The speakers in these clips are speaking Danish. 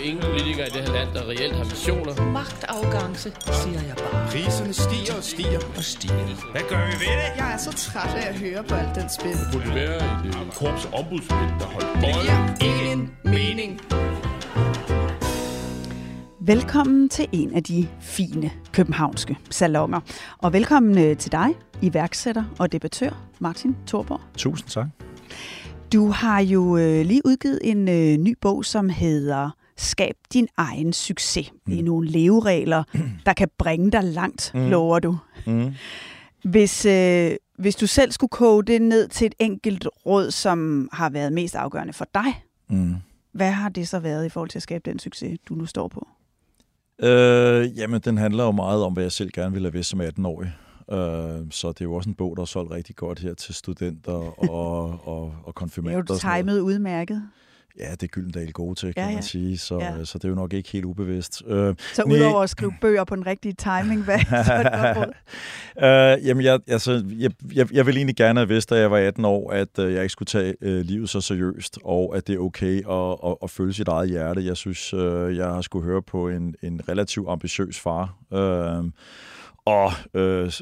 Er jo ingen politikere i det her land, der reelt har missioner. Magtafgangse, siger jeg bare. Priserne stiger og stiger og stiger. Hvad gør vi ved det? Jeg er så træt af at høre på alt den spil. Det burde være et korps ombudsmænd, der holdt Det bolden. giver ingen mening. Velkommen til en af de fine københavnske salonger. Og velkommen øh, til dig, iværksætter og debattør, Martin Thorborg. Tusind tak. Du har jo øh, lige udgivet en øh, ny bog, som hedder Skab din egen succes. Det er nogle leveregler, der kan bringe dig langt, mm. lover du. Mm. Hvis, øh, hvis du selv skulle koge det ned til et enkelt råd, som har været mest afgørende for dig, Mm. hvad har det så været i forhold til at skabe den succes, du nu står på? Øh, jamen, den handler jo meget om, hvad jeg selv gerne ville have vidst som 18-årig. Øh, så det er jo også en bog, der er solgt rigtig godt her til studenter og, og, og Det er konfirmander. jo timet udmærket. Ja, det er Gyldendal gode til, kan Ja, ja. man sige. Så, Ja. så det er jo nok ikke helt ubevidst. Øh, Så udover at skrive bøger på den rigtige timing, hvad så er råd? øh, jamen, jeg, altså, jeg, jeg, jeg ville egentlig gerne have vidst, da jeg var 18 år, at øh, jeg ikke skulle tage øh, livet så seriøst, og at det er okay at, at, at følge sit eget hjerte. Jeg synes, øh, jeg har skulle høre på en, en relativt ambitiøs far. Øh, og øh,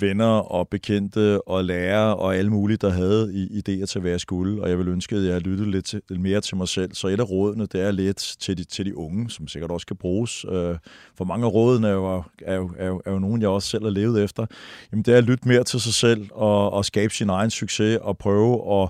venner og bekendte og lærere og alle mulige, der havde i, idéer til, hvad jeg skulle. Og jeg ville ønske, at jeg lyttede lidt, til, lidt mere til mig selv. Så et af rådene, det er lidt til de, til de unge, som sikkert også kan bruges. Øh, for mange af rådene er jo, er, jo, er, jo, er jo nogen, jeg også selv har levet efter. Jamen, det er at lytte mere til sig selv og, og skabe sin egen succes og prøve at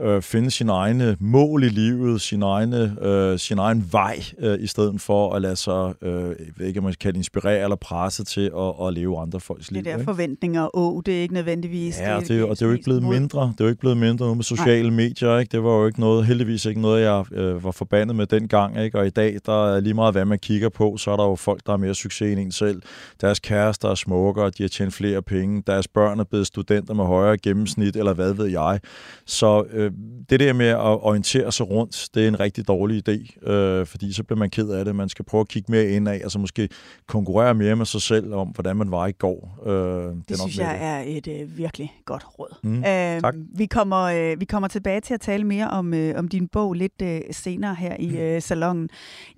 øh, finde sine egne mål i livet, sin, egne, øh, sin egen vej, øh, i stedet for at lade sig, øh, ved ikke, om man kan inspirere eller presse til at, at leve andre folks liv. Det der ikke? forventninger og åh, det er ikke nødvendigvis... Ja, og det, er jo- og det er jo ikke blevet mod- mindre. Det er jo ikke blevet mindre nu med sociale Nej. medier. Ikke? Det var jo ikke noget, heldigvis ikke noget, jeg øh, var forbandet med dengang. Ikke? Og i dag, der er lige meget, hvad man kigger på, så er der jo folk, der har mere succes end en selv. Deres kærester er smukkere, de har tjent flere penge. Deres børn er blevet studenter med højere gennemsnit, eller hvad ved jeg. Så øh, det der med at orientere sig rundt, det er en rigtig dårlig idé, øh, fordi så bliver man ked af det. Man skal prøve at kigge mere indad, altså måske konkurrere mere med sig selv om, hvordan man var i går. Øh, det, Det synes jeg er et øh, virkelig godt råd. Mm, Øhm, tak. Vi kommer, øh, vi kommer tilbage til at tale mere om, øh, om din bog lidt øh, senere her i øh, salongen.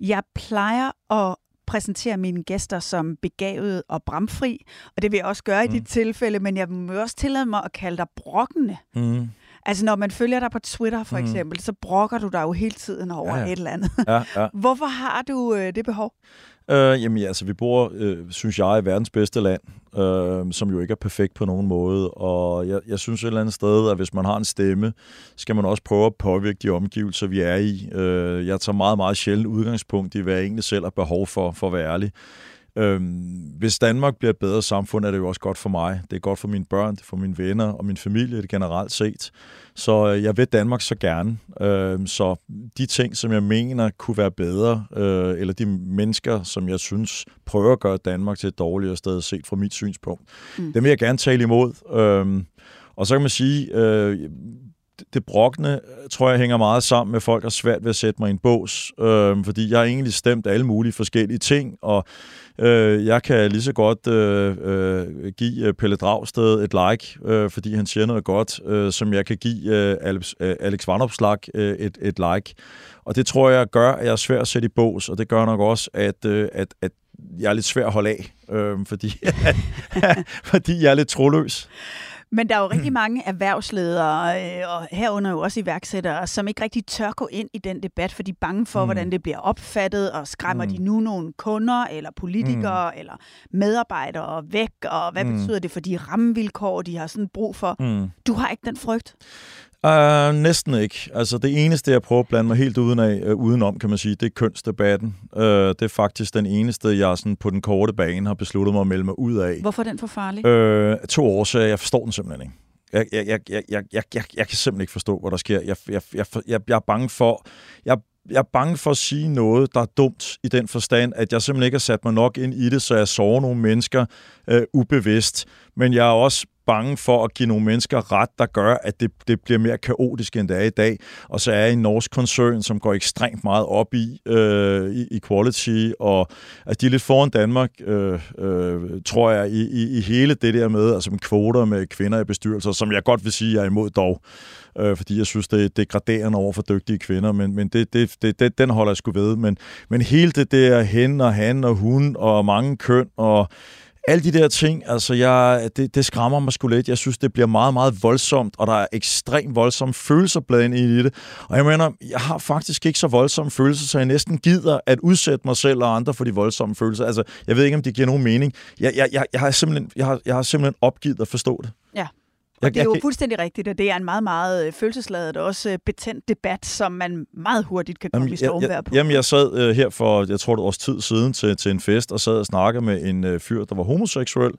Jeg plejer at præsentere mine gæster som begavet og bramfri, og det vil jeg også gøre i Mm. dit tilfælde, men jeg må også tillade mig at kalde dig brokkende. Mm. Altså når man følger dig på Twitter for Mm. eksempel, så brokker du dig jo hele tiden over Ja, ja. et eller andet. Ja, ja. Hvorfor har du øh, det behov? Øh, jamen ja, altså vi bor, øh, synes jeg, i verdens bedste land, øh, som jo ikke er perfekt på nogen måde. Og jeg, jeg synes et eller andet sted, at hvis man har en stemme, skal man også prøve at påvirke de omgivelser, vi er i. Øh, jeg tager meget, meget sjældent udgangspunkt i, hvad jeg egentlig selv har behov for, for at være ærlig. Øhm, hvis Danmark bliver et bedre samfund, er det jo også godt for mig. Det er godt for mine børn, det er for mine venner og min familie det generelt set. Så øh, jeg vil Danmark så gerne. Øhm, så de ting, som jeg mener kunne være bedre, øh, eller de mennesker, som jeg synes prøver at gøre Danmark til et dårligere sted set fra mit synspunkt, mm. dem vil jeg gerne tale imod. Øhm, og så kan man sige, øh, det- brokne, brokkende, tror jeg, hænger meget sammen med, at folk har svært ved at sætte mig i en bås, øh, fordi jeg har egentlig stemt alle mulige forskellige ting, og øh, jeg kan lige så godt øh, øh, give øh, Pelle Dragsted et like, øh, fordi han siger noget godt, øh, som jeg kan give øh, Alex, øh, Alex Vanopslag øh, et, et like. Og det tror jeg gør, at jeg er svær at sætte i bås, og det gør nok også, at, øh, at, at jeg er lidt svær at holde af, øh, fordi, fordi jeg er lidt troløs. Men der er jo rigtig mange erhvervsledere, øh, og herunder jo også iværksættere, som ikke rigtig tør gå ind i den debat, for de er bange for, mm. hvordan det bliver opfattet, og skræmmer mm. de nu nogle kunder, eller politikere, mm. eller medarbejdere væk, og hvad mm. betyder det for de rammevilkår, de har sådan brug for? Mm. Du har ikke den frygt? Uh, næsten ikke. Altså det eneste, jeg prøver at blande mig helt uden af, uh, udenom, kan man sige, det er kønsdebatten. Uh, det er faktisk den eneste, jeg sådan på den korte bane har besluttet mig at melde mig ud af. Hvorfor er den for farlig? Uh, to årsager. Jeg forstår den simpelthen ikke. Jeg, jeg, jeg, jeg, jeg, jeg, jeg, jeg kan simpelthen ikke forstå, hvad der sker. Jeg, jeg, jeg, jeg, jeg er bange for... Jeg jeg er bange for at sige noget, der er dumt i den forstand, at jeg simpelthen ikke har sat mig nok ind i det, så jeg sover nogle mennesker øh, ubevidst. Men jeg er også bange for at give nogle mennesker ret, der gør, at det, det bliver mere kaotisk, end det er i dag. Og så er en norsk koncern, som går ekstremt meget op i, øh, i equality, og at de er lidt foran Danmark, øh, øh, tror jeg, i, i, i hele det der med, altså med kvoter med kvinder i bestyrelser, som jeg godt vil sige, jeg er imod dog øh, fordi jeg synes, det er degraderende over for dygtige kvinder, men, men det, det, det, det, den holder jeg sgu ved. Men, men hele det der hen og han og hun og mange køn og alle de der ting, altså jeg, det, det skræmmer mig sgu lidt. Jeg synes, det bliver meget, meget voldsomt, og der er ekstremt voldsomme følelser blandet i det. Og jeg mener, jeg har faktisk ikke så voldsomme følelser, så jeg næsten gider at udsætte mig selv og andre for de voldsomme følelser. Altså, jeg ved ikke, om det giver nogen mening. Jeg, jeg, jeg, jeg, har, simpelthen, jeg, har, jeg har simpelthen opgivet at forstå det. Ja. Og det er jo fuldstændig rigtigt, at det er en meget, meget øh, følelsesladet og også øh, betændt debat, som man meget hurtigt kan komme i stormvær på. Jamen, jeg sad uh, her for, jeg tror det var års tid siden, til, til en fest, og sad og snakkede med en fyr, der var homoseksuel.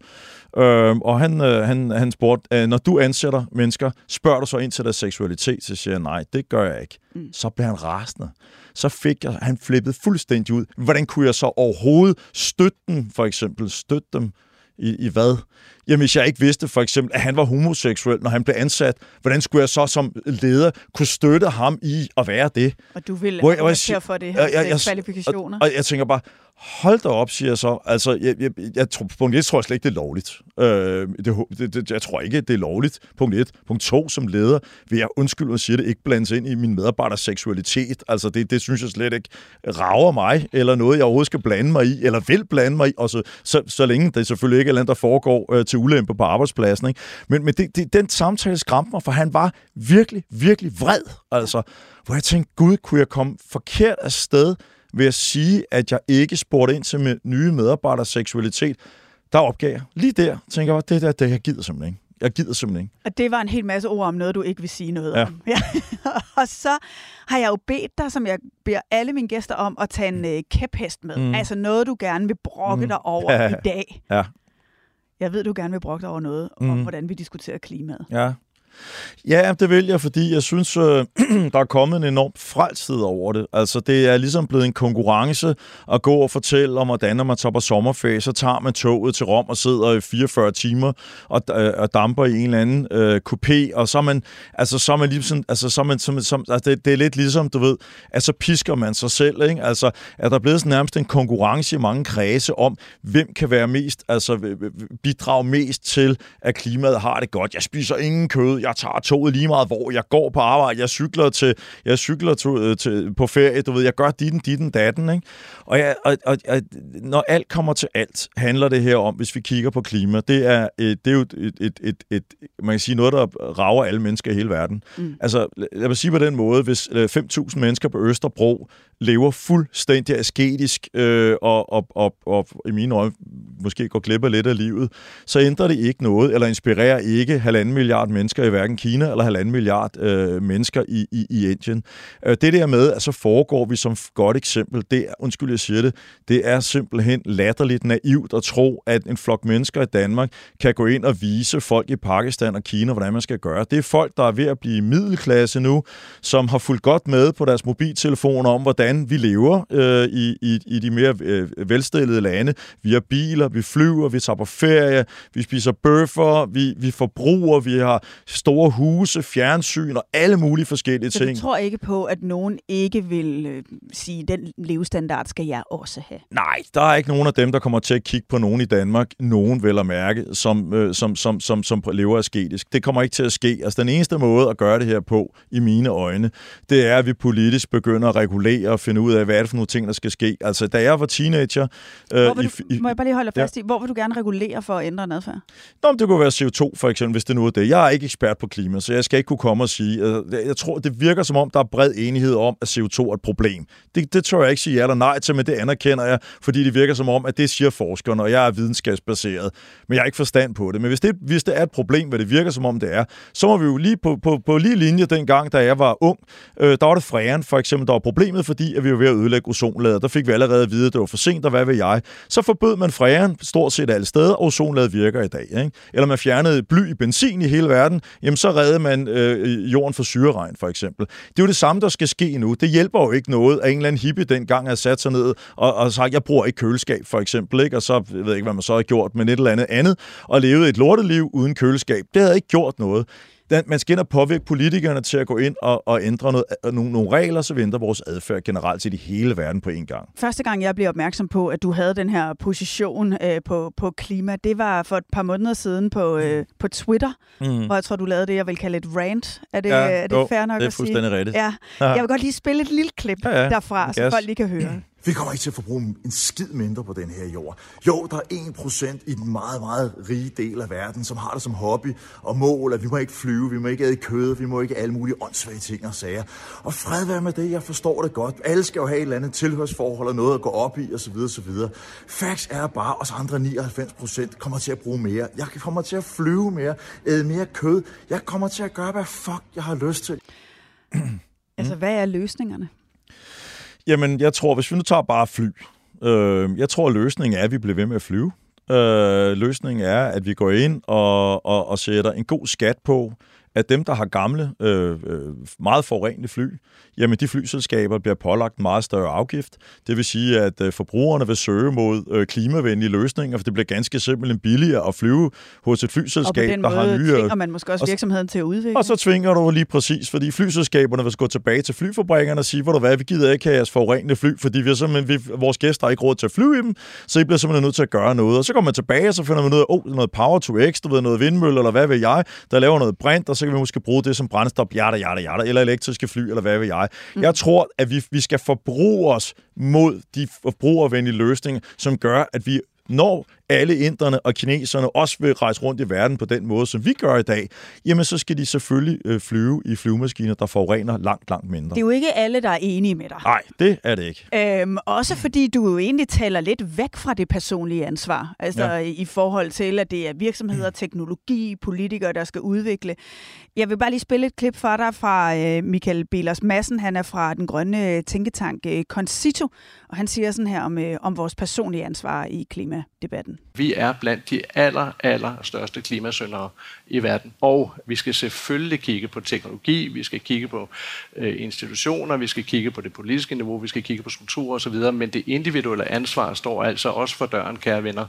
Uh, og han, han, han spurgte, når du ansætter mennesker, spørger du så ind til deres seksualitet? Så siger jeg, nej, det gør jeg ikke. Mm. Så bliver han rasende. Så fik jeg, han flippet fuldstændig ud. Hvordan kunne jeg så overhovedet støtte dem, for eksempel? Støtte dem i, i hvad? Jamen, hvis jeg ikke vidste for eksempel, at han var homoseksuel, når han blev ansat, hvordan skulle jeg så som leder kunne støtte ham i at være det? Og du ville jeg, for det her jeg, jeg, jeg, kvalifikationer. Og, og jeg tænker bare, hold da op, siger jeg så. Altså, jeg, jeg, jeg, tror, punkt 1 tror jeg slet ikke, det er lovligt. Øh, det, det, jeg tror ikke, det er lovligt. Punkt 1. Punkt 2, som leder, vil jeg undskylde og sige det, ikke blandes ind i min medarbejders seksualitet. Altså, det, det synes jeg slet ikke rager mig, eller noget, jeg overhovedet skal blande mig i, eller vil blande mig i, og så, så, så længe det selvfølgelig ikke er noget, der foregår øh, til ulempe på arbejdspladsen. Ikke? Men, men det, det, den samtale skræmte mig, for han var virkelig, virkelig vred. Altså, hvor jeg tænkte, gud, kunne jeg komme forkert af sted ved at sige, at jeg ikke spurgte ind til med nye medarbejders seksualitet, der opgav jeg. Lige der tænker jeg, det der, det jeg gider simpelthen ikke. Jeg gider simpelthen ikke. Og det var en hel masse ord om noget, du ikke vil sige noget ja. om. Ja. og så har jeg jo bedt dig, som jeg beder alle mine gæster om, at tage en uh, kæphest med. Mm. Altså noget, du gerne vil brokke mm. dig over ja. i dag. Ja. Jeg ved, du gerne vil brokke dig over noget, mm. om hvordan vi diskuterer klimaet. Ja. Ja, det vil jeg, fordi jeg synes, øh, der er kommet en enorm frelsthed over det. Altså, det er ligesom blevet en konkurrence at gå og fortælle om, hvordan når man tager på sommerferie, så tager man toget til Rom og sidder i 44 timer og, øh, og damper i en eller anden øh, coupé, og så er man, altså, så er man ligesom, altså, så er man, som, som, altså, det, det, er lidt ligesom, du ved, at så pisker man sig selv, ikke? Altså, er der er blevet sådan nærmest en konkurrence i mange kredse om, hvem kan være mest, altså bidrage mest til, at klimaet har det godt. Jeg spiser ingen kød, jeg tager toget lige meget, hvor jeg går på arbejde, jeg cykler til, jeg cykler til, øh, til, på ferie, du ved, jeg gør ditten, ditten, datten, ikke? Og, jeg, og, og, og, når alt kommer til alt, handler det her om, hvis vi kigger på klima, det er, et, det er jo et, et, et, et, et, man kan sige, noget, der rager alle mennesker i hele verden. Mm. Altså, lad mig sige på den måde, hvis 5.000 øh, mennesker på Østerbro lever fuldstændig asketisk, øh, og, og, og, og i mine øjne måske går glip af lidt af livet, så ændrer det ikke noget, eller inspirerer ikke halvanden milliard mennesker i hverken Kina eller halvanden milliard øh, mennesker i, i, i Indien. Øh, det der med, at så foregår vi som godt eksempel, det er, undskyld jeg siger det, det er simpelthen latterligt naivt at tro, at en flok mennesker i Danmark kan gå ind og vise folk i Pakistan og Kina, hvordan man skal gøre. Det er folk, der er ved at blive middelklasse nu, som har fulgt godt med på deres mobiltelefoner om, hvordan vi lever øh, i, i, i de mere øh, velstillede lande. Vi har biler, vi flyver, vi tager på ferie, vi spiser bøffer, vi, vi forbruger, vi har store huse, fjernsyn og alle mulige forskellige så ting. Så du tror ikke på, at nogen ikke vil øh, sige, den levestandard skal jeg også have? Nej, der er ikke nogen af dem, der kommer til at kigge på nogen i Danmark, nogen vel at mærke, som, øh, som, som, som, som lever asketisk. Det kommer ikke til at ske. Altså den eneste måde at gøre det her på, i mine øjne, det er, at vi politisk begynder at regulere og finde ud af, hvad er det for nogle ting, der skal ske. Altså da jeg var teenager... Øh, du, i, må jeg bare lige holde fast ja. i, hvor vil du gerne regulere for at ændre en adfærd? Nå, det kunne være CO2 for eksempel, hvis det nu er det. Jeg er ikke ekspert på klima, så jeg skal ikke kunne komme og sige... Altså, jeg tror, det virker som om, der er bred enighed om, at CO2 er et problem. Det, det tør jeg ikke sige ja eller nej til, men det anerkender jeg, fordi det virker som om, at det siger forskerne, og jeg er videnskabsbaseret. Men jeg har ikke forstand på det. Men hvis det, hvis det er et problem, hvad det virker som om det er, så må vi jo lige på, på, på lige linje dengang, da jeg var ung, øh, der var det fræren for eksempel, der var problemet, fordi at vi var ved at ødelægge ozonlaget. Der fik vi allerede at vide, at det var for sent, og hvad ved jeg. Så forbød man fræren, stort set alle steder, og ozonlaget virker i dag. Ikke? Eller man fjernede bly i benzin i hele verden, jamen så redder man øh, jorden for syreregn, for eksempel. Det er jo det samme, der skal ske nu. Det hjælper jo ikke noget, at en eller anden hippie dengang har sat sig ned og, og sagt, jeg bruger ikke køleskab, for eksempel, ikke? og så jeg ved jeg ikke, hvad man så har gjort, men et eller andet andet, og levet et lorteliv uden køleskab. Det havde ikke gjort noget den, man skal ind og påvirke politikerne til at gå ind og, og ændre noget, nogle, nogle regler, så vi ændrer vores adfærd generelt til i hele verden på én gang. Første gang, jeg blev opmærksom på, at du havde den her position øh, på, på klima, det var for et par måneder siden på, øh, på Twitter, mm. hvor jeg tror, du lavede det, jeg vil kalde et rant. Er det, ja, er det jo, fair nok det er fuldstændig rigtigt. Ja. Jeg vil godt lige spille et lille klip ja, ja. derfra, så folk lige kan høre. Vi kommer ikke til at forbruge en skid mindre på den her jord. Jo, der er 1% i den meget, meget rige del af verden, som har det som hobby og mål, at vi må ikke flyve, vi må ikke æde kød, vi må ikke alle mulige åndssvage ting og sager. Og fred være med det, jeg forstår det godt. Alle skal jo have et eller andet tilhørsforhold og noget at gå op i osv. osv. Facts er bare, at os andre 99% kommer til at bruge mere. Jeg kommer til at flyve mere, æde mere kød. Jeg kommer til at gøre, hvad fuck jeg har lyst til. altså, hvad er løsningerne? Jamen, jeg tror, hvis vi nu tager bare fly, øh, jeg tror, løsningen er, at vi bliver ved med at flyve. Øh, løsningen er, at vi går ind og, og, og sætter en god skat på, at dem, der har gamle, øh, øh, meget forurenende fly, jamen de flyselskaber bliver pålagt meget større afgift. Det vil sige, at øh, forbrugerne vil søge mod øh, klimavenlige løsninger, for det bliver ganske simpelthen billigere at flyve hos et flyselskab, der har nye... tvinger man måske også virksomheden til at udvikle. Og så tvinger du lige præcis, fordi flyselskaberne vil gå tilbage til flyfabrikkerne og sige, hvor du hvad, vi gider ikke have jeres forurenende fly, fordi vi er simpelthen, vi, vores gæster har ikke råd til at flyve i dem, så I bliver simpelthen nødt til at gøre noget. Og så går man tilbage, og så finder man ud af, oh, noget power to x, du ved, noget vindmølle, eller hvad ved jeg, der laver noget brint, og så kan vi måske bruge det som brændstof, jada, jada, jada, eller elektriske fly, eller hvad ved jeg. Mm. Jeg tror, at vi, vi skal forbruge os mod de forbrugervenlige løsninger, som gør, at vi når alle inderne og kineserne også vil rejse rundt i verden på den måde, som vi gør i dag, jamen så skal de selvfølgelig øh, flyve i flyvemaskiner, der forurener langt, langt mindre. Det er jo ikke alle, der er enige med dig. Nej, det er det ikke. Øhm, også fordi du jo egentlig taler lidt væk fra det personlige ansvar. Altså ja. i forhold til, at det er virksomheder, teknologi, politikere, der skal udvikle. Jeg vil bare lige spille et klip for dig fra øh, Michael Belers Madsen. Han er fra den grønne tænketank øh, Concito, og han siger sådan her om, øh, om vores personlige ansvar i klimadebatten. Vi er blandt de aller, aller største klimasyndere i verden. Og vi skal selvfølgelig kigge på teknologi, vi skal kigge på øh, institutioner, vi skal kigge på det politiske niveau, vi skal kigge på strukturer osv., men det individuelle ansvar står altså også for døren, kære venner.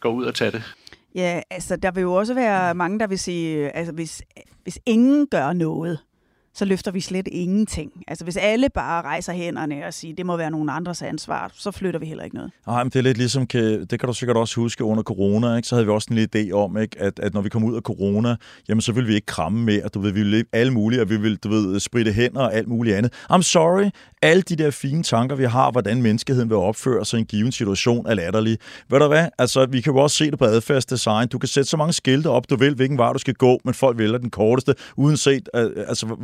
Gå ud og tag det. Ja, altså der vil jo også være mange, der vil sige, øh, altså hvis, hvis ingen gør noget, så løfter vi slet ingenting. Altså hvis alle bare rejser hænderne og siger, det må være nogen andres ansvar, så flytter vi heller ikke noget. Nej, men det er lidt ligesom, det kan du sikkert også huske under corona, ikke? så havde vi også en lille idé om, ikke? At, at når vi kom ud af corona, jamen så ville vi ikke kramme mere, du ved, vi ville alle mulige, og vi ville, du ved, spritte hænder og alt muligt andet. I'm sorry, alle de der fine tanker, vi har, hvordan menneskeheden vil opføre sig i en given situation, er latterlige. Ved du hvad? Altså, vi kan jo også se det på adfærdsdesign. Du kan sætte så mange skilte op, du vil, hvilken vej du skal gå, men folk vælger den korteste, uden set... Øh, øh, altså,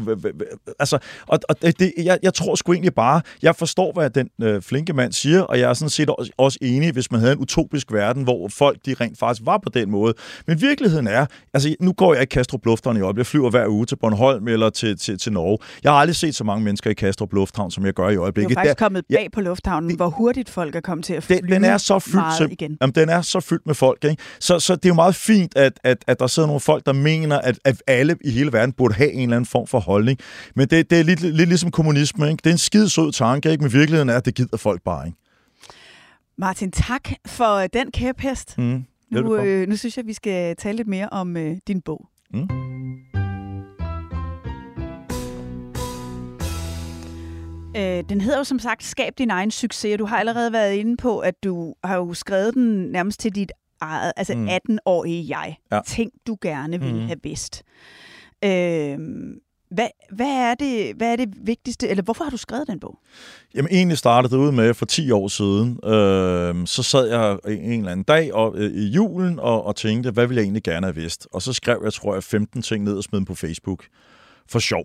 altså, og, og det, jeg, jeg tror sgu egentlig bare, jeg forstår, hvad den øh, flinke mand siger, og jeg er sådan set også, også enig, hvis man havde en utopisk verden, hvor folk de rent faktisk var på den måde. Men virkeligheden er, altså nu går jeg i Kastrup Lufthavn i øjeblikket, jeg flyver hver uge til Bornholm eller til, til, til Norge. Jeg har aldrig set så mange mennesker i Kastrup Lufthavn, som jeg gør i øjeblikket. Det er faktisk kommet bag på lufthavnen, det, hvor hurtigt folk er kommet til at flyve den, den er så fyldt, igen. Jamen, den er så fyldt med folk. Ikke? Så, så det er jo meget fint, at, at, at der sidder nogle folk, der mener, at, at alle i hele verden burde have en eller anden form for holdning. Men det, det er lidt, lidt ligesom kommunisme. Ikke? Det er en skide sød tanke, ikke? men virkeligheden er, at det gider folk bare ikke. Martin, tak for den kæphest. Mm, nu, øh, nu synes jeg, vi skal tale lidt mere om øh, din bog. Mm. Øh, den hedder jo som sagt Skab din egen succes, du har allerede været inde på, at du har jo skrevet den nærmest til dit eget, altså mm. 18-årige jeg. Ja. Ting, du gerne ville mm. have vidst. Øh, hvad, hvad, er det, hvad er det vigtigste, eller hvorfor har du skrevet den bog? Jamen egentlig startede det ud med for 10 år siden. Øh, så sad jeg en eller anden dag og, øh, i julen og, og tænkte, hvad ville jeg egentlig gerne have vidst? Og så skrev jeg, tror jeg, 15 ting ned og smed dem på Facebook. For sjov.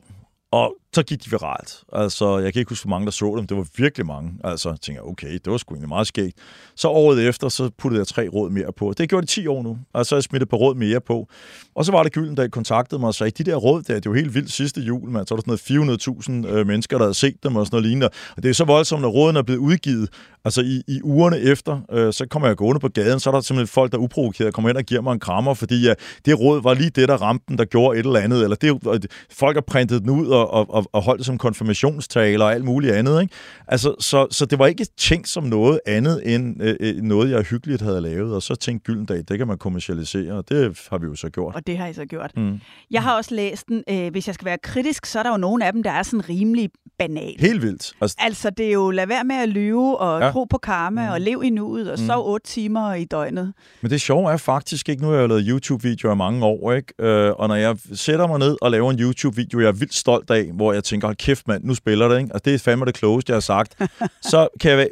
Og så gik de viralt. Altså, jeg kan ikke huske, hvor mange der så dem. Det var virkelig mange. Altså, jeg tænkte okay, det var sgu egentlig meget skægt. Så året efter, så puttede jeg tre råd mere på. Det gjorde de 10 år nu. Altså, så smidte et på råd mere på. Og så var det Gylden, der kontaktede mig og sagde, de der råd der, det er jo helt vildt sidste jul, man. Så var der sådan noget 400.000 øh, mennesker, der havde set dem og sådan noget lignende. Og det er så voldsomt, når rådene er blevet udgivet. Altså, i, i ugerne efter, øh, så kommer jeg gående på gaden, så er der simpelthen folk, der er uprovokeret, kommer ind og giver mig en krammer, fordi ja, det råd var lige det, der ramte den, der gjorde et eller andet. Eller det, folk har printet den ud og, og, og holdt det som konfirmationstaler og alt muligt andet. Ikke? Altså, så, så det var ikke tænkt som noget andet end øh, øh noget, jeg hyggeligt havde lavet. Og så tænkte Gyldendal, det kan man kommercialisere, og det har vi jo så gjort. Og det har I så gjort. Mm. Jeg har også læst den. Øh, hvis jeg skal være kritisk, så er der jo nogle af dem, der er sådan rimelig banal. Helt vildt. Altså, altså det er jo, lad være med at lyve og ja. tro på karma mm. og lev i nuet og mm. sov otte timer i døgnet. Men det sjove er faktisk ikke, nu har jeg lavet YouTube-videoer i mange år, ikke? Øh, og når jeg sætter mig ned og laver en YouTube-video, jeg er vildt stolt af, hvor jeg tænker, hold kæft mand, nu spiller det, ikke? Altså, det er fandme det klogeste, jeg har sagt. så kan jeg være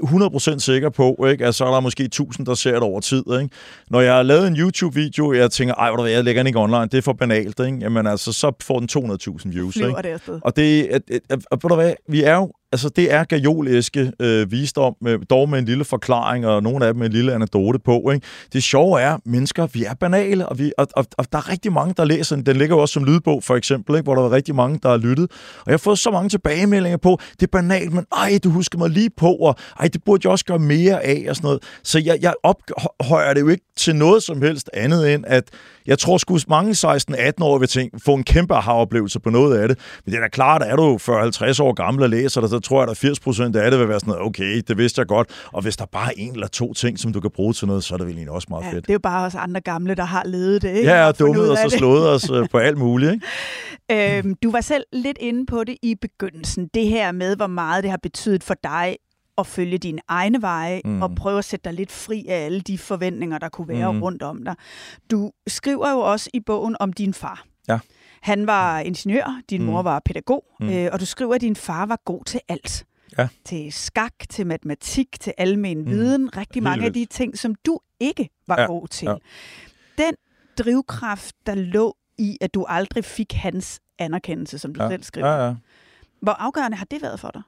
100% sikker på, ikke? at så er der måske 1000, der ser det over tid. Ikke? Når jeg har lavet en YouTube-video, jeg tænker, ej, hvor jeg lægger den ikke online, det er for banalt. Ikke? Jamen altså, så får den 200.000 views. Ikke? Det og det, at, at, at, at, at, vi er jo altså det er gajoliske øh, visdom, med, øh, dog med en lille forklaring, og nogle af dem med en lille anekdote på. Ikke? Det sjove er, mennesker, vi er banale, og, vi, og, og, og der er rigtig mange, der læser den. Den ligger jo også som lydbog, for eksempel, ikke? hvor der er rigtig mange, der har lyttet. Og jeg har fået så mange tilbagemeldinger på, det er banalt, men ej, du husker mig lige på, og ej, det burde jeg også gøre mere af, og sådan noget. Så jeg, jeg ophøjer det jo ikke til noget som helst andet end, at jeg tror sgu mange 16-18 år vil tænke, få en kæmpe aha-oplevelse på noget af det. Men det er da klart, at er du 40-50 år gammel og læser det, så tror jeg, at 80 procent af det vil være sådan noget, okay, det vidste jeg godt. Og hvis der bare er en eller to ting, som du kan bruge til noget, så er det vel egentlig også meget ja, fedt. det er jo bare os andre gamle, der har levet det, ikke? Ja, og dummet og så slået os øh, på alt muligt, ikke? øhm, du var selv lidt inde på det i begyndelsen. Det her med, hvor meget det har betydet for dig at følge dine egne veje mm. og prøve at sætte dig lidt fri af alle de forventninger, der kunne være mm. rundt om dig. Du skriver jo også i bogen om din far. Ja. Han var ingeniør, din mm. mor var pædagog, mm. øh, og du skriver, at din far var god til alt. Ja. Til skak, til matematik, til almen mm. viden. Rigtig mange af de ting, som du ikke var ja. god til. Ja. Den drivkraft, der lå i, at du aldrig fik hans anerkendelse, som du ja. selv skriver. Ja, ja. Hvor afgørende har det været for dig?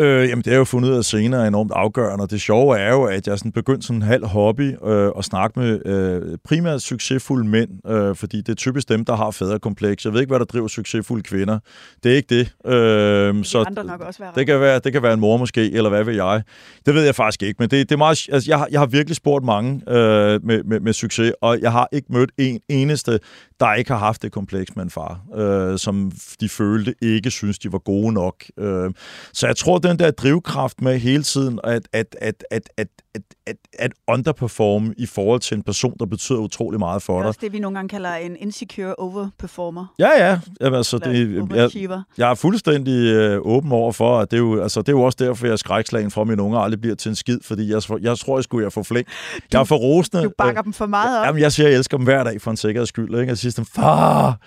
Øh, jamen, det er jo fundet ud af senere enormt afgørende, og det sjove er jo, at jeg sådan begyndte sådan en halv hobby øh, at snakke med øh, primært succesfulde mænd, øh, fordi det er typisk dem, der har faderkompleks. Jeg ved ikke, hvad der driver succesfulde kvinder. Det er ikke det. Øh, så andre nok også være det kan være, det kan være en mor måske, eller hvad ved jeg. Det ved jeg faktisk ikke, men det, det er meget... Altså, jeg, har, jeg har virkelig spurgt mange øh, med, med, med succes, og jeg har ikke mødt en eneste, der ikke har haft det kompleks med en far, øh, som de følte ikke synes, de var gode nok. Øh, så jeg tror, den der drivkraft med hele tiden at, at, at, at, at, at, at, at underperforme i forhold til en person, der betyder utrolig meget for dig. Det er også det, vi nogle gange kalder en insecure overperformer. Ja, ja. Jamen, altså, det, jeg, jeg er fuldstændig øh, åben over for, at det er, jo, altså, det er jo også derfor, jeg er skrækslagen for, at mine unger aldrig bliver til en skid, fordi jeg, jeg tror, jeg skulle jeg få flink. Jeg er for rosende. Du bakker øh, dem for meget op. Jamen, jeg siger, jeg elsker dem hver dag for en sikkerheds skyld. Ikke? Jeg siger til dem, far!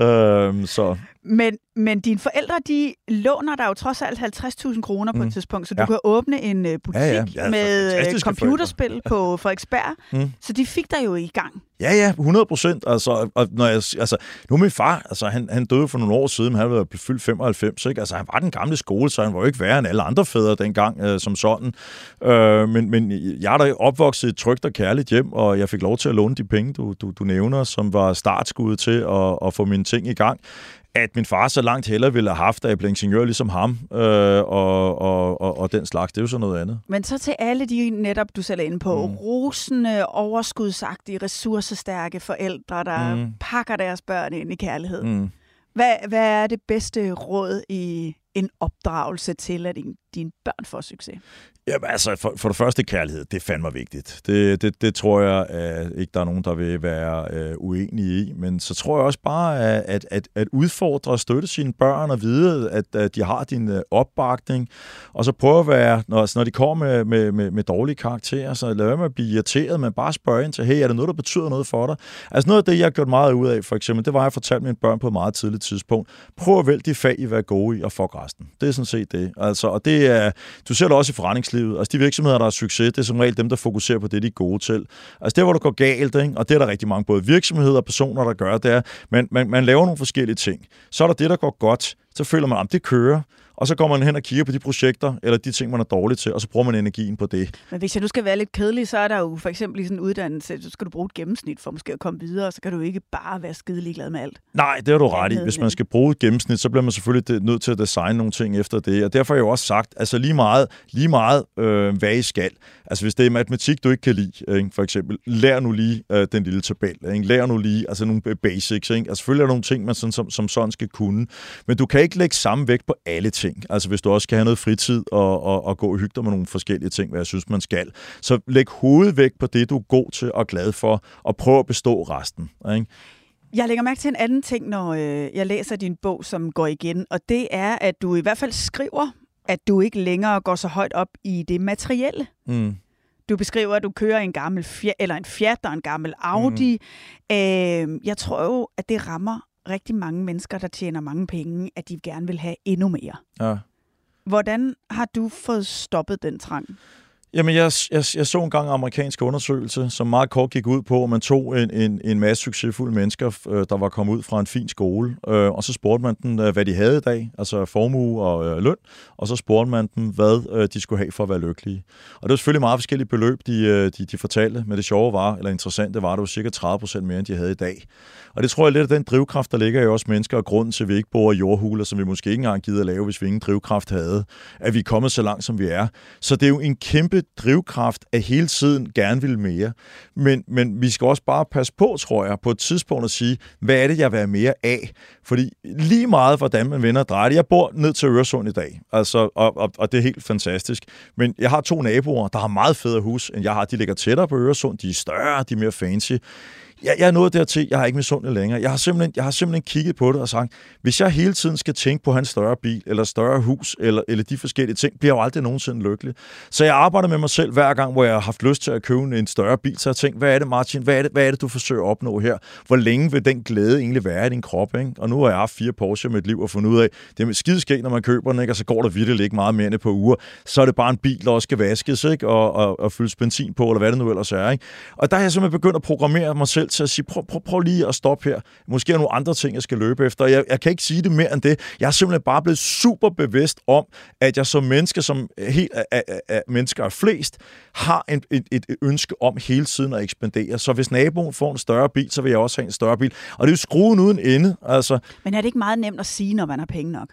Øhm, så. Men, men dine forældre, de låner dig jo trods alt 50.000 kroner på mm. et tidspunkt, så du ja. kan åbne en uh, butik ja, ja. Ja, med øh, computerspil forældre. på Frederiksberg. Mm. Så de fik dig jo i gang. Ja, ja, 100 procent. Altså, og når jeg, altså, nu min far, altså, han, han døde for nogle år siden, men han var fyldt 95, ikke? Altså, han var den gamle skole, så han var jo ikke værre end alle andre fædre dengang, øh, som sådan. Øh, men, men jeg er da opvokset i et trygt og kærligt hjem, og jeg fik lov til at låne de penge, du, du, du nævner, som var startskuddet til at, at få mine ting i gang at min far så langt heller ville have haft, at jeg blev ingeniør ligesom ham, øh, og, og, og, og den slags. Det er jo så noget andet. Men så til alle de netop, du selv er inde på, mm. rosende, overskudsagtige, ressourcestærke forældre, der mm. pakker deres børn ind i kærlighed. Mm. Hvad, hvad er det bedste råd i en opdragelse til, at dine børn får succes? Jamen altså, for, for det første kærlighed, det er fandme vigtigt. Det, det, det tror jeg at ikke, der er nogen, der vil være øh, uenige i. Men så tror jeg også bare, at, at, at udfordre og støtte sine børn og vide, at, at de har din øh, opbakning. Og så prøve at være, når, altså, når de kommer med, med, med, med dårlige karakterer, så lad være med at blive irriteret, men bare spørge ind til, hey, er det noget, der betyder noget for dig? Altså noget af det, jeg har gjort meget ud af, for eksempel, det var, at jeg fortalte mine børn på et meget tidligt tidspunkt. Prøv at vælge de fag, I er være gode i, og få resten. Det er sådan set det. Altså, og det er, du ser det også i forretningslivet. Altså, de virksomheder, der har succes, det er som regel dem, der fokuserer på det, de er gode til. Altså, det hvor det går galt, ikke? og det er der rigtig mange både virksomheder og personer, der gør, det er, man, man, man laver nogle forskellige ting. Så er der det, der går godt. Så føler man, at det kører. Og så går man hen og kigger på de projekter, eller de ting, man er dårlig til, og så bruger man energien på det. Men hvis jeg nu skal være lidt kedelig, så er der jo for eksempel i sådan en uddannelse, så skal du bruge et gennemsnit for måske at komme videre, så kan du ikke bare være skidelig glad med alt. Nej, det har du ret i. Hvis man skal bruge et gennemsnit, så bliver man selvfølgelig nødt til at designe nogle ting efter det. Og derfor har jeg jo også sagt, altså lige meget, lige meget øh, hvad I skal. Altså hvis det er matematik, du ikke kan lide, ikke? for eksempel, lær nu lige øh, den lille tabel. Ikke? Lær nu lige altså nogle basics. Ikke? Altså selvfølgelig er der nogle ting, man sådan, som, som sådan skal kunne. Men du kan ikke lægge samme vægt på alle ting. Altså hvis du også skal have noget fritid og, og, og gå og hygge dig med nogle forskellige ting, hvad jeg synes, man skal. Så læg hovedvægt på det, du er god til og glad for, og prøv at bestå resten. Ikke? Jeg lægger mærke til en anden ting, når øh, jeg læser din bog, som går igen, og det er, at du i hvert fald skriver, at du ikke længere går så højt op i det materielle. Mm. Du beskriver, at du kører en gammel Fiat, eller en Fiat og en gammel Audi. Mm. Øh, jeg tror jo, at det rammer rigtig mange mennesker, der tjener mange penge, at de gerne vil have endnu mere. Ja. Hvordan har du fået stoppet den trang? Jamen, jeg, jeg, jeg så engang en amerikansk undersøgelse, som meget kort gik ud på, at man tog en, en, en masse succesfulde mennesker, øh, der var kommet ud fra en fin skole, øh, og så spurgte man dem, øh, hvad de havde i dag, altså formue og øh, løn, og så spurgte man dem, hvad øh, de skulle have for at være lykkelige. Og det var selvfølgelig meget forskellige beløb, de, øh, de, de fortalte, men det sjove var, eller interessante var, at det var cirka 30 procent mere, end de havde i dag. Og det tror jeg lidt af den drivkraft, der ligger i os mennesker, og grunden til, at vi ikke bor i jordhuler, som vi måske ikke engang gider at lave, hvis vi ingen drivkraft havde, at vi er kommet så langt, som vi er. Så det er jo en kæmpe drivkraft at hele tiden gerne vil mere. Men, men vi skal også bare passe på, tror jeg, på et tidspunkt at sige, hvad er det, jeg vil have mere af? Fordi lige meget, hvordan man vender og drejer det. Jeg bor ned til Øresund i dag, altså, og, og, og det er helt fantastisk. Men jeg har to naboer, der har meget federe hus, end jeg har. De ligger tættere på Øresund, de er større, de er mere fancy jeg, jeg er nået dertil, jeg har ikke misundet længere. Jeg har, simpelthen, jeg har simpelthen kigget på det og sagt, hvis jeg hele tiden skal tænke på hans større bil, eller større hus, eller, eller de forskellige ting, bliver jeg jo aldrig nogensinde lykkelig. Så jeg arbejder med mig selv hver gang, hvor jeg har haft lyst til at købe en større bil, så jeg tænker, hvad er det Martin, hvad er det, hvad er det du forsøger at opnå her? Hvor længe vil den glæde egentlig være i din krop? Ikke? Og nu har jeg haft fire Porsche med et liv og fundet ud af, det er skideskægt, når man køber den, ikke? og så går der virkelig ikke meget mere end et par uger. Så er det bare en bil, der også skal vaskes ikke? Og, og, og fyldes benzin på, eller hvad det nu ellers er. Ikke? Og der har jeg simpelthen begyndt at programmere mig selv til at sige, prøv, prøv, prøv lige at stoppe her. Måske er nogle andre ting, jeg skal løbe efter. Jeg, jeg kan ikke sige det mere end det. Jeg er simpelthen bare blevet super bevidst om, at jeg som menneske, som helt af, af, af mennesker er flest, har en, et, et ønske om hele tiden at ekspandere. Så hvis naboen får en større bil, så vil jeg også have en større bil. Og det er jo skruen uden ende. Altså. Men er det ikke meget nemt at sige, når man har penge nok?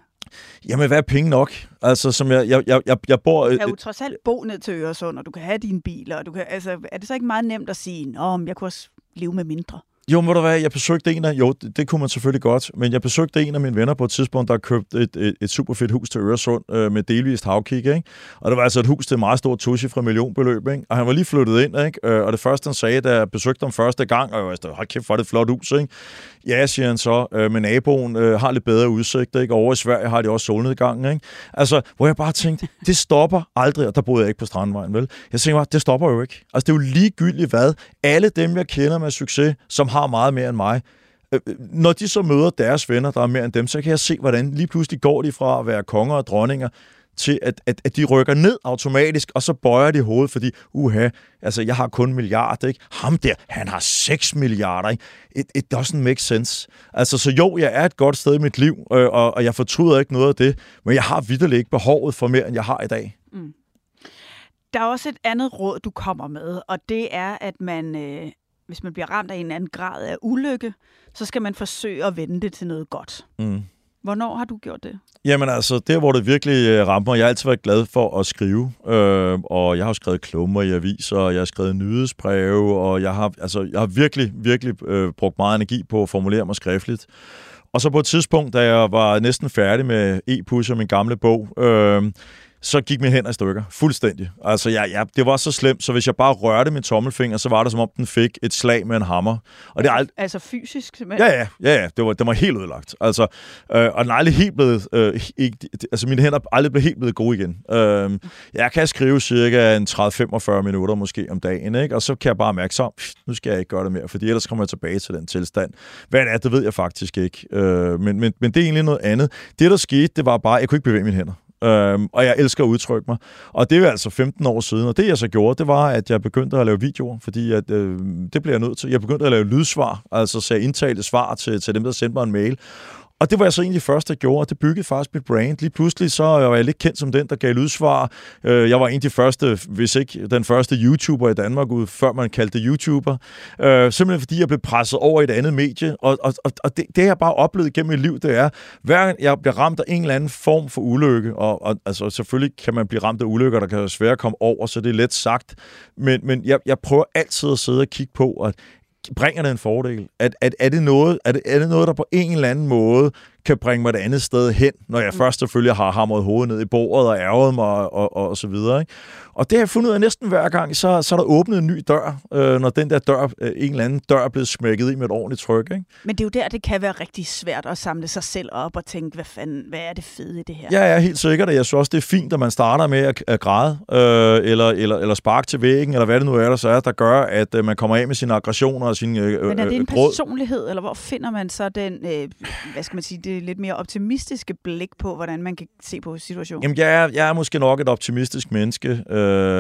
Jamen, hvad er penge nok? Altså, som jeg, jeg, jeg, jeg bor... Du kan jo trods alt bo ned til Øresund, og du kan have dine biler, og du kan, altså, er det så ikke meget nemt at sige, at jeg kunne også leve med mindre? Jo, må du være, jeg besøgte en af, jo, det, det kunne man selvfølgelig godt, men jeg besøgte en af mine venner på et tidspunkt, der købte et, et, et super fedt hus til Øresund øh, med delvist havkig, ikke? Og det var altså et hus til meget stort tussi fra millionbeløb, ikke? Og han var lige flyttet ind, ikke? Øh, og det første, han sagde, da jeg besøgte ham første gang, og jeg var hold kæft, for det et flot hus, ikke? Ja, siger han så, øh, men naboen øh, har lidt bedre udsigt, ikke? Over i Sverige har de også solnedgang, ikke? Altså, hvor jeg bare tænkte, det stopper aldrig, og der boede jeg ikke på Strandvejen, vel? Jeg tænkte bare, det stopper jo ikke. Altså, det er jo ligegyldigt hvad. Alle dem, jeg kender med succes, som har meget mere end mig, øh, øh, når de så møder deres venner, der er mere end dem, så kan jeg se, hvordan lige pludselig går de fra at være konger og dronninger til, at, at, at de rykker ned automatisk, og så bøjer de hovedet, fordi, uha, altså, jeg har kun milliarder, ikke? Ham der, han har 6 milliarder, ikke? It, it doesn't make sense. Altså, så jo, jeg er et godt sted i mit liv, øh, og, og jeg fortryder ikke noget af det, men jeg har vidderligt ikke behovet for mere, end jeg har i dag. Mm. Der er også et andet råd, du kommer med, og det er, at man, øh, hvis man bliver ramt af en anden grad af ulykke, så skal man forsøge at vende det til noget godt. Mm. Hvornår har du gjort det? Jamen altså, der hvor det virkelig øh, rammer jeg har altid været glad for at skrive, øh, og jeg har skrevet klummer i aviser, og jeg har skrevet nyhedsbreve, og jeg har, altså, jeg har virkelig, virkelig øh, brugt meget energi på at formulere mig skriftligt. Og så på et tidspunkt, da jeg var næsten færdig med e-pusher, min gamle bog, øh, så gik min hænder i stykker. Fuldstændig. Altså, jeg, jeg, det var så slemt, så hvis jeg bare rørte min tommelfinger, så var det som om, den fik et slag med en hammer. Og det er ald- Altså fysisk simpelthen? Ja, ja, ja, ja. Det var, det var helt ødelagt. Altså, øh, og den er aldrig helt blevet... Øh, ikke, altså, mine hænder er aldrig blevet helt blevet gode igen. Øh, jeg kan skrive cirka en 30-45 minutter måske om dagen, ikke? Og så kan jeg bare mærke, så nu skal jeg ikke gøre det mere, fordi ellers kommer jeg tilbage til den tilstand. Hvad det er, det ved jeg faktisk ikke. Øh, men, men, men det er egentlig noget andet. Det, der skete, det var bare, at jeg kunne ikke bevæge mine hænder. Øhm, og jeg elsker at udtrykke mig. Og det er altså 15 år siden, og det jeg så gjorde, det var, at jeg begyndte at lave videoer, fordi at, øh, det blev jeg nødt til. Jeg begyndte at lave lydsvar, altså så jeg indtalte svar til, til dem, der sendte mig en mail. Og det var jeg så egentlig først, der gjorde, og det byggede faktisk mit brand. Lige pludselig så øh, var jeg lidt kendt som den, der gav lydsvar. Øh, jeg var en af de første, hvis ikke den første YouTuber i Danmark, ud, før man kaldte det YouTuber. Øh, simpelthen fordi jeg blev presset over i et andet medie. Og, og, og det, det, jeg bare oplevede gennem mit liv, det er, hver gang jeg bliver ramt af en eller anden form for ulykke, og, og altså, selvfølgelig kan man blive ramt af ulykker, der kan være svært at komme over, så det er let sagt. Men, men jeg, jeg prøver altid at sidde og kigge på, at bringer det en fordel? At, at, er, det noget, er, det, er det noget, der på en eller anden måde kan bringe mig et andet sted hen, når jeg mm. først selvfølgelig har hamret hovedet ned i bordet og ærget mig og, og, og så videre. Ikke? Og det har jeg fundet ud af næsten hver gang, så, så er der åbnet en ny dør, øh, når den der dør, øh, en eller anden dør er blevet smækket i med et ordentligt tryk. Ikke? Men det er jo der, det kan være rigtig svært at samle sig selv op og tænke, hvad, fanden, hvad er det fede i det her? Ja, jeg er helt sikkert, jeg synes også, det er fint, at man starter med at, at græde, øh, eller, eller, eller sparke til væggen, eller hvad det nu er, der så er, der gør, at øh, man kommer af med sine aggressioner og sin øh, Men er det en gråd. personlighed, eller hvor finder man så den, øh, hvad skal man sige, det Øh, lidt mere optimistiske blik på, hvordan man kan se på situationen? Jamen, jeg er, jeg er måske nok et optimistisk menneske, øh,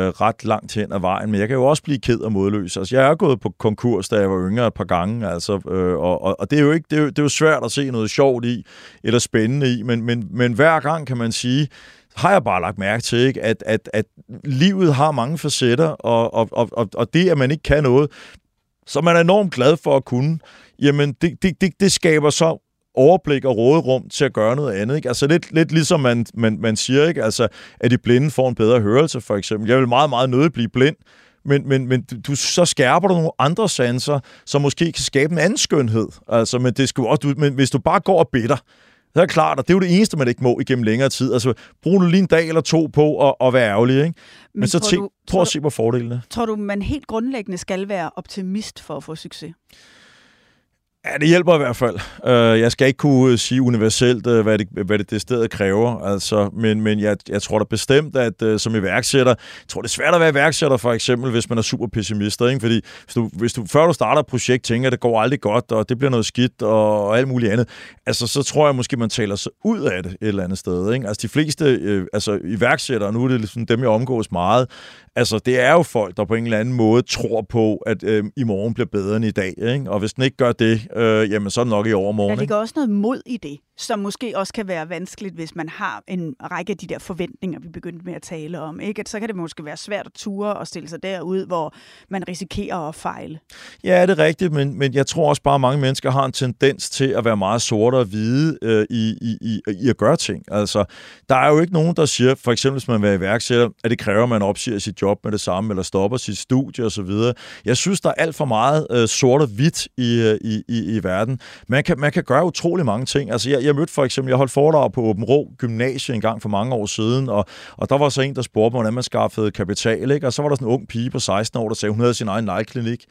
ret langt hen ad vejen, men jeg kan jo også blive ked og modløs. Altså, jeg er gået på konkurs, da jeg var yngre et par gange, altså, øh, og, og, og det er jo ikke det er jo, det er jo svært at se noget sjovt i, eller spændende i, men, men, men hver gang kan man sige, har jeg bare lagt mærke til, ikke? At, at, at livet har mange facetter, og, og, og, og det, at man ikke kan noget, som man er enormt glad for at kunne, jamen det, det, det, det skaber så overblik og råderum til at gøre noget andet. Ikke? Altså lidt, lidt ligesom man, man, man siger, ikke? Altså, at de blinde får en bedre hørelse, for eksempel. Jeg vil meget, meget nødig blive blind, men, men, men du, så skærper du nogle andre sanser, som måske kan skabe en anden skønhed. Altså, men, det skulle også, du, men hvis du bare går og bitter, så er det klart, og det er jo det eneste, man ikke må igennem længere tid. Altså, brug du lige en dag eller to på at, at være ærgerlig, ikke? Men, men så tænk, du, prøv at se på fordelene. Tror du, man helt grundlæggende skal være optimist for at få succes? Ja, det hjælper i hvert fald. Øh, jeg skal ikke kunne øh, sige universelt, øh, hvad, det, hvad det, det stedet kræver, altså, men, men jeg, jeg tror da bestemt, at som iværksætter, jeg tror det er svært at være iværksætter for eksempel, hvis man er super pessimist, ikke? fordi hvis du, hvis du, før du starter et projekt, tænker, at det går aldrig godt, og det bliver noget skidt, og, og alt muligt andet, altså så tror jeg måske, man taler sig ud af det et eller andet sted. Ikke? Altså de fleste øh, altså, iværksættere, nu er det ligesom dem, jeg omgås meget, Altså, det er jo folk, der på en eller anden måde tror på, at øh, i morgen bliver bedre end i dag. Ikke? Og hvis den ikke gør det, øh, jamen, så er det nok i overmorgen. Der ligger også noget mod i det, som måske også kan være vanskeligt, hvis man har en række af de der forventninger, vi begyndte med at tale om. Ikke? At så kan det måske være svært at ture og stille sig derud, hvor man risikerer at fejle. Ja, det er rigtigt, men, men jeg tror også bare, at mange mennesker har en tendens til at være meget sorte og hvide øh, i, i, i, i at gøre ting. Altså, der er jo ikke nogen, der siger, for eksempel hvis man vil være iværksætter, at det kræver, at man opsiger sit job med det samme, eller stopper sit studie osv. Jeg synes, der er alt for meget øh, sort og hvidt i, øh, i, i, i verden. Man kan, man kan gøre utrolig mange ting. Altså, jeg, jeg jeg mødte for eksempel, jeg holdt foredrag på Åben Rå Gymnasie en gang for mange år siden, og, og der var så en, der spurgte mig, hvordan man skaffede kapital, ikke? og så var der sådan en ung pige på 16 år, der sagde, hun havde sin egen nejklinik.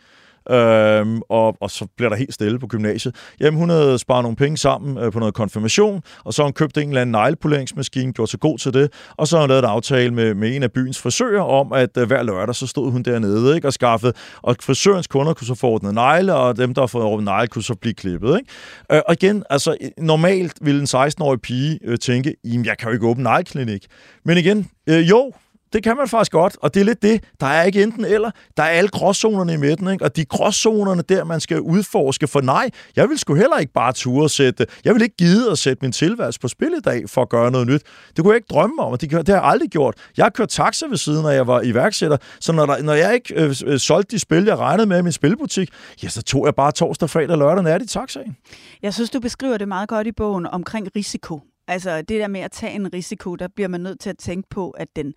Øhm, og, og så bliver der helt stille på gymnasiet. Jamen, hun havde sparet nogle penge sammen øh, på noget konfirmation, og så har hun købt en eller anden neglepoleringsmaskine, gjort sig god til det, og så har hun lavet en aftale med, med en af byens frisører om, at øh, hver lørdag, så stod hun dernede ikke, og skaffede, og frisørens kunder kunne så få ordnet negle, og dem, der har fået ordnet negle, kunne så blive klippet. Ikke? Øh, og igen, altså, normalt ville en 16-årig pige øh, tænke, jamen, jeg kan jo ikke åbne negleklinik. Men igen, øh, jo, det kan man faktisk godt, og det er lidt det. Der er ikke enten eller. Der er alle gråzonerne i midten, ikke? og de gråzonerne der, man skal udforske. For nej, jeg vil sgu heller ikke bare ture at sætte... Jeg vil ikke gide at sætte min tilværelse på spil i dag for at gøre noget nyt. Det kunne jeg ikke drømme om, og det, det har jeg aldrig gjort. Jeg har kørt taxa ved siden, når jeg var iværksætter, så når, der, når jeg ikke øh, øh, solgte de spil, jeg regnede med i min spilbutik, ja, så tog jeg bare torsdag, fredag og lørdag nat i taxaen. Jeg synes, du beskriver det meget godt i bogen omkring risiko. Altså det der med at tage en risiko, der bliver man nødt til at tænke på, at den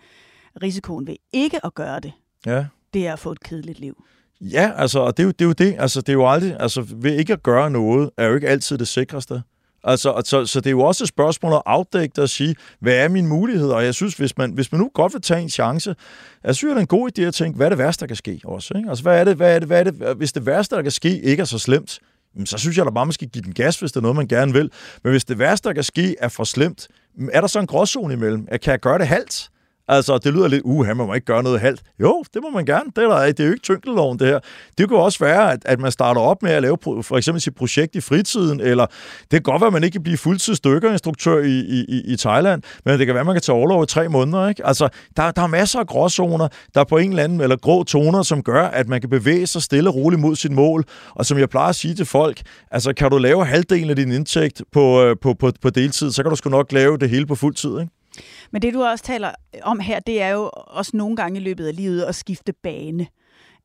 risikoen ved ikke at gøre det, ja. det er at få et kedeligt liv. Ja, altså, og det er, jo, det er jo det. Altså, det er jo aldrig, altså, ved ikke at gøre noget, er jo ikke altid det sikreste. Altså, så, så det er jo også et spørgsmål at afdække og sige, hvad er mine muligheder? Og jeg synes, hvis man, hvis man nu godt vil tage en chance, jeg synes, det er en god idé at tænke, hvad er det værste, der kan ske også? Ikke? Altså, hvad er det, hvad er det, hvad er det, hvis det værste, der kan ske, ikke er så slemt, så synes jeg da bare, man skal give den gas, hvis det er noget, man gerne vil. Men hvis det værste, der kan ske, er for slemt, er der så en gråzone imellem? Kan jeg gøre det halvt? Altså, det lyder lidt, uha, han må ikke gøre noget halvt. Jo, det må man gerne. Det er, der, det er jo ikke tyngdeloven, det her. Det kan også være, at, at man starter op med at lave for eksempel sit projekt i fritiden, eller det kan godt være, at man ikke kan blive fuldtidsdykkerinstruktør i, i, i Thailand, men det kan være, at man kan tage overlov i tre måneder. Ikke? Altså, der, der er masser af gråzoner, der er på en eller anden, eller grå toner, som gør, at man kan bevæge sig stille og roligt mod sit mål. Og som jeg plejer at sige til folk, altså, kan du lave halvdelen af din indtægt på, øh, på, på, på deltid, så kan du sgu nok lave det hele på fuld tid. Ikke? Men det, du også taler om her, det er jo også nogle gange i løbet af livet at skifte bane.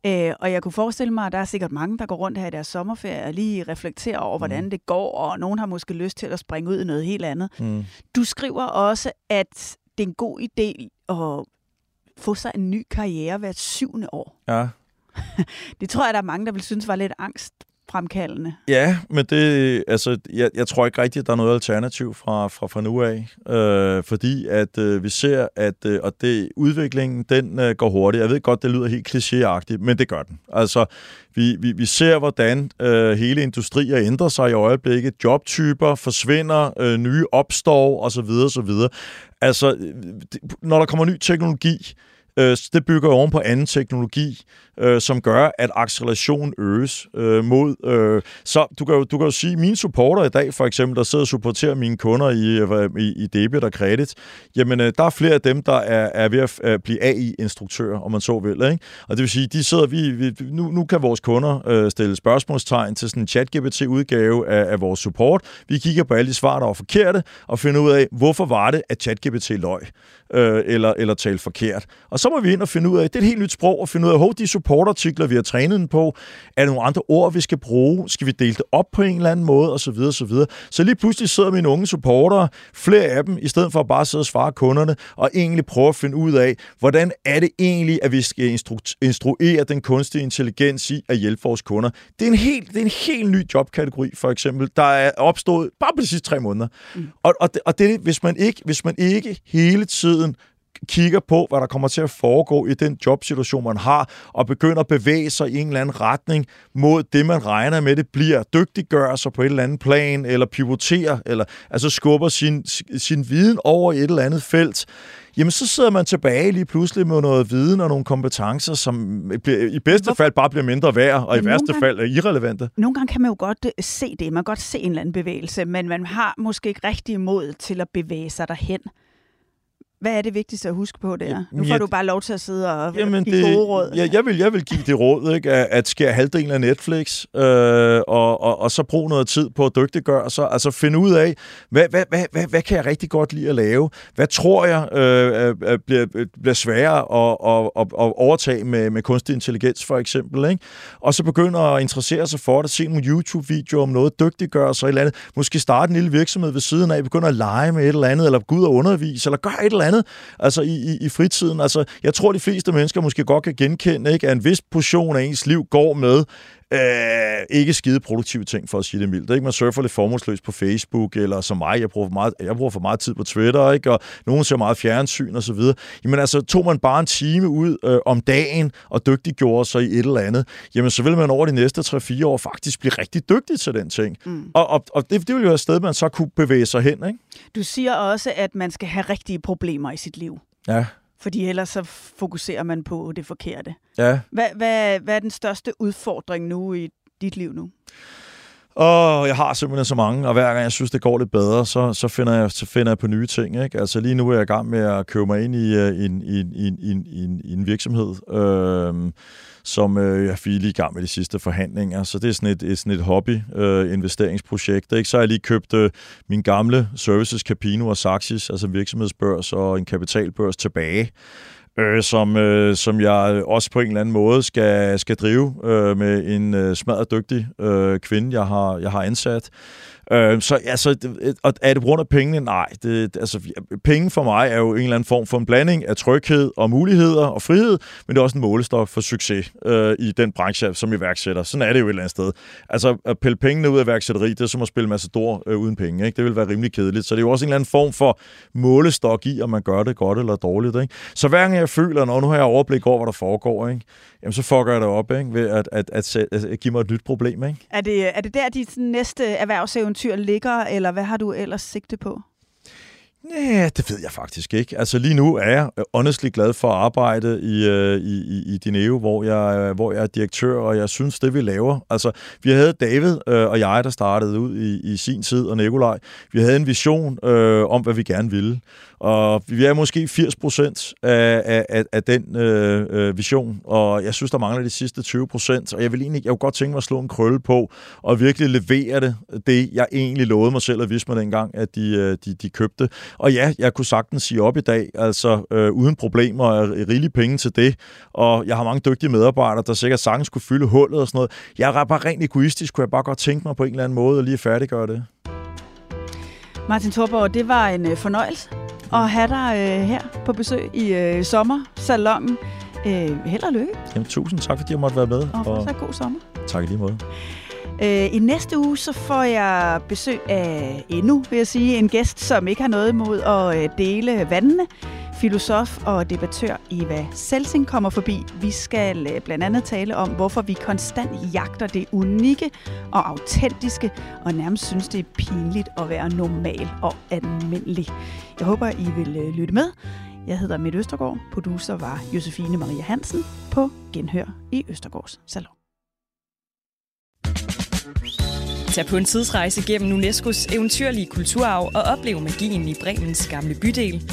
Øh, og jeg kunne forestille mig, at der er sikkert mange, der går rundt her i deres sommerferie og lige reflekterer over, hvordan mm. det går, og nogen har måske lyst til at springe ud i noget helt andet. Mm. Du skriver også, at det er en god idé at få sig en ny karriere hvert syvende år. Ja. det tror jeg, der er mange, der vil synes var lidt angst fremkaldende. Ja, men det, altså, jeg, jeg tror ikke rigtigt, at der er noget alternativ fra, fra, fra nu af, øh, fordi at øh, vi ser, at øh, og det, udviklingen den øh, går hurtigt. Jeg ved godt, det lyder helt klichéagtigt, men det gør den. Altså, vi, vi, vi ser, hvordan øh, hele industrier ændrer sig i øjeblikket. Jobtyper forsvinder, øh, nye opstår osv. osv. Altså, øh, det, når der kommer ny teknologi, øh, det bygger oven på anden teknologi øh, som gør, at acceleration øges øh, mod... Øh, så du kan, jo, du kan jo sige, mine supporter i dag, for eksempel, der sidder og supporterer mine kunder i, øh, i, i debit og kredit, jamen, øh, der er flere af dem, der er, er ved at øh, blive AI-instruktører, om man så vil. Ikke? Og det vil sige, de sidder vi, vi nu, nu kan vores kunder øh, stille spørgsmålstegn til sådan en chat-GPT-udgave af, af vores support. Vi kigger på alle de svar, der var forkerte, og finder ud af, hvorfor var det, at chat-GPT løg, øh, eller, eller talte forkert. Og så må vi ind og finde ud af, det er et helt nyt sprog, og finde ud af, hvor de supportartikler, vi har trænet den på? Er der nogle andre ord, vi skal bruge? Skal vi dele det op på en eller anden måde? Og så videre, så videre. Så lige pludselig sidder mine unge supportere, flere af dem, i stedet for at bare sidde og svare kunderne, og egentlig prøve at finde ud af, hvordan er det egentlig, at vi skal instru- instruere den kunstige intelligens i at hjælpe vores kunder. Det er en helt, det er en helt ny jobkategori, for eksempel, der er opstået bare på de sidste tre måneder. Mm. Og, og, det, og det, hvis man ikke, hvis man ikke hele tiden kigger på, hvad der kommer til at foregå i den jobsituation, man har, og begynder at bevæge sig i en eller anden retning mod det, man regner med, det bliver. Dygtiggør sig på et eller andet plan, eller pivoterer, eller altså skubber sin, sin viden over i et eller andet felt, jamen så sidder man tilbage lige pludselig med noget viden og nogle kompetencer, som i bedste fald bare bliver mindre værd, og men i værste gange, fald er irrelevante. Nogle gange kan man jo godt øh, se det, man kan godt se en eller anden bevægelse, men man har måske ikke rigtig mod til at bevæge sig derhen. Hvad er det vigtigste at huske på der? Nu får du bare lov til at sidde og jamen give det, gode råd. Ja, jeg, vil, jeg vil give det råd, ikke, at, at skære halvdelen af Netflix, øh, og, og, og så bruge noget tid på at dygtiggøre sig. Altså finde ud af, hvad, hvad, hvad, hvad, hvad kan jeg rigtig godt lide at lave? Hvad tror jeg øh, øh, bliver, bliver sværere at, at, at, at overtage med, med kunstig intelligens, for eksempel? Ikke? Og så begynde at interessere sig for det, se nogle YouTube-videoer om noget, dygtiggøre sig et eller andet. Måske starte en lille virksomhed ved siden af, begynde at lege med et eller andet, eller gå ud og undervise, eller gøre et eller andet andet altså i, i, i fritiden. Altså, jeg tror, de fleste mennesker måske godt kan genkende, ikke, at en vis portion af ens liv går med øh, ikke skide produktive ting, for at sige det mildt. Ikke? Man surfer lidt formålsløst på Facebook, eller som mig, jeg bruger for meget, jeg bruger for meget tid på Twitter, ikke? og nogen ser meget fjernsyn og så videre. Jamen altså, tog man bare en time ud øh, om dagen og dygtiggjorde sig i et eller andet, jamen så vil man over de næste 3-4 år faktisk blive rigtig dygtig til den ting. Mm. Og, og, og det, det vil jo være et sted, man så kunne bevæge sig hen. Ikke? Du siger også, at man skal have rigtige problemer i sit liv. Ja. Fordi ellers så fokuserer man på det forkerte. Ja. Hvad, hvad, hvad er den største udfordring nu i dit liv nu? Og jeg har simpelthen så mange, og hver gang jeg synes, det går lidt bedre, så, så, finder, jeg, så finder jeg på nye ting. Ikke? Altså lige nu er jeg i gang med at købe mig ind i, uh, en, i, i, i, i, i en virksomhed, øh, som øh, jeg er lige i gang med de sidste forhandlinger. Så det er sådan et, et, sådan et hobby-investeringsprojekt. Øh, ikke? Så har jeg lige købt øh, min gamle services Capino og Saxis, altså virksomhedsbørs og en kapitalbørs tilbage øh, som, øh, som jeg også på en eller anden måde skal, skal drive øh, med en øh, smadret dygtig øh, kvinde, jeg har, jeg har ansat. Øh, så altså, og er det på grund af pengene? Nej. Det, altså, penge for mig er jo en eller anden form for en blanding af tryghed og muligheder og frihed, men det er også en målestok for succes øh, i den branche som iværksætter. Sådan er det jo et eller andet sted. Altså, at pille pengene ud af iværksætteri, det er som at spille Massador øh, uden penge. Ikke? Det vil være rimelig kedeligt. Så det er jo også en eller anden form for målestok i, om man gør det godt eller dårligt. Ikke? Så hver gang jeg føler, når nu har jeg overblik over, hvad der foregår, ikke? Jamen, så fucker jeg det op ikke? ved at, at, at, at, at give mig et nyt problem. Ikke? Er, det, er det der, dit næste eventyr ligger, eller hvad har du ellers sigte på? Ja, det ved jeg faktisk ikke. Altså lige nu er jeg øh, honestly glad for at arbejde i, øh, i, i, i Dineo, hvor jeg, øh, hvor jeg er direktør, og jeg synes, det vi laver. Altså, vi havde David øh, og jeg, der startede ud i, i sin tid, og Nikolaj. Vi havde en vision øh, om, hvad vi gerne ville. Og vi er måske 80 procent af, af, af den øh, øh, vision, og jeg synes, der mangler de sidste 20 procent. Og jeg vil egentlig jeg vil godt tænke mig at slå en krølle på, og virkelig levere det, det jeg egentlig lovede mig selv at vise mig dengang, at de, øh, de, de købte. Og ja, jeg kunne sagtens sige op i dag, altså øh, uden problemer, og rigelige penge til det. Og jeg har mange dygtige medarbejdere, der sikkert sagtens kunne fylde hullet og sådan noget. Jeg er bare rent egoistisk, kunne jeg bare godt tænke mig på en eller anden måde at lige færdiggøre det. Martin Thorborg, det var en øh, fornøjelse at have dig øh, her på besøg i øh, sommersalongen. Øh, held og lykke. Jamen, tusind tak, fordi jeg måtte være med. Og fortsat god sommer. Tak i lige måde. Øh, I næste uge så får jeg besøg af endnu, vil jeg sige, en gæst, som ikke har noget imod at øh, dele vandene. Filosof og debattør Eva Selsing kommer forbi. Vi skal øh, blandt andet tale om, hvorfor vi konstant jagter det unikke og autentiske, og nærmest synes, det er pinligt at være normal og almindelig. Jeg håber, I vil øh, lytte med. Jeg hedder Mette Østergaard. Producer var Josefine Maria Hansen på Genhør i Østergaards Salon. Tag på en tidsrejse gennem UNESCO's eventyrlige kulturarv og oplev magien i Bremens gamle bydel,